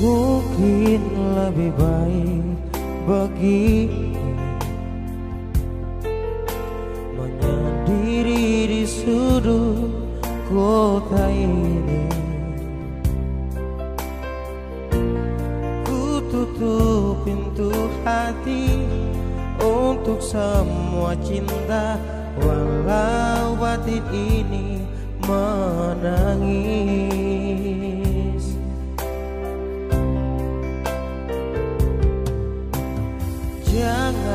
Mungkin lebih baik bagi Menyendiri di sudut kota ini. Ku tutup pintu hati Untuk semua cinta. Walau batin ini menangis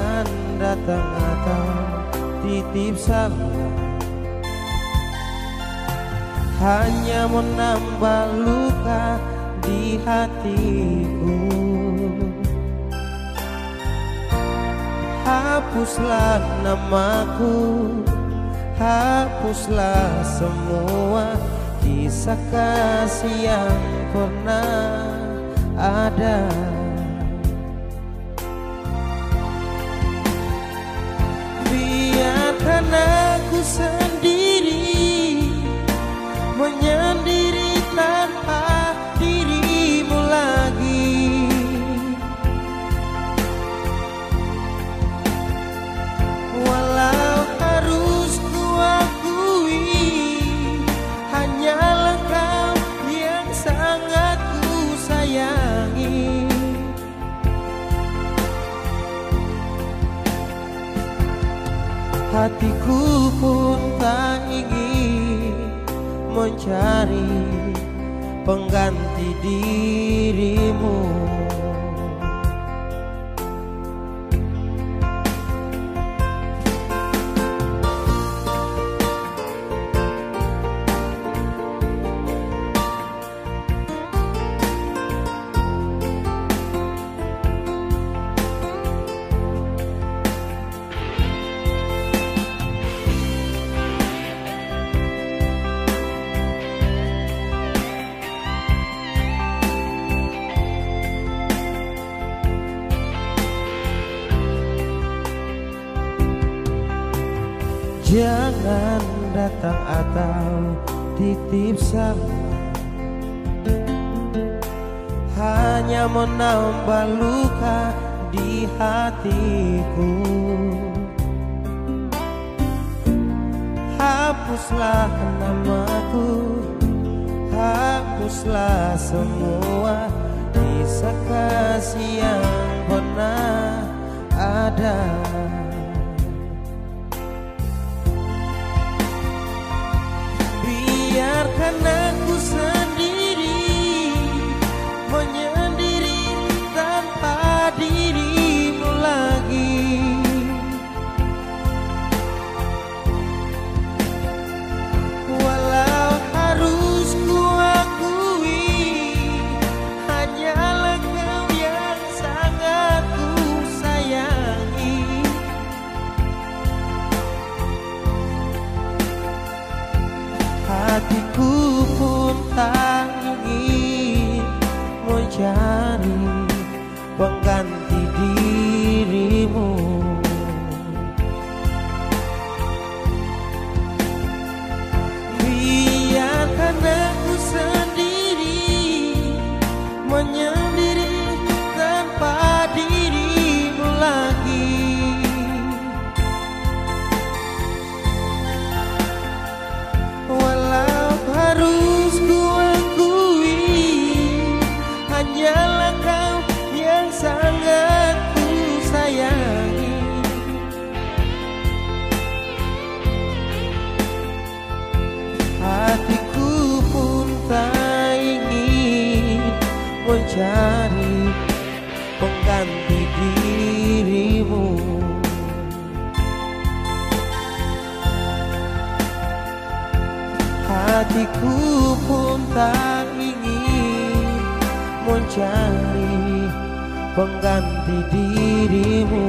Jangan datang atau titip salam Hanya menambah luka di hatiku. Hapuslah namaku Hapuslah semua kisah kasih yang pernah Hatiku pun tak ingin mencari pengganti dirimu Jangan datang atau titip salam Hanya menambah luka di hatiku. Hapuslah namaku. Hapuslah semua kisah kasih yang pernah ada Hatiku pun tak Hanyalah kau yang sangat ku sayangi. Hatiku pun tak ingin mencari pengganti dirimu. Hatiku pun tak mencari pengganti dirimu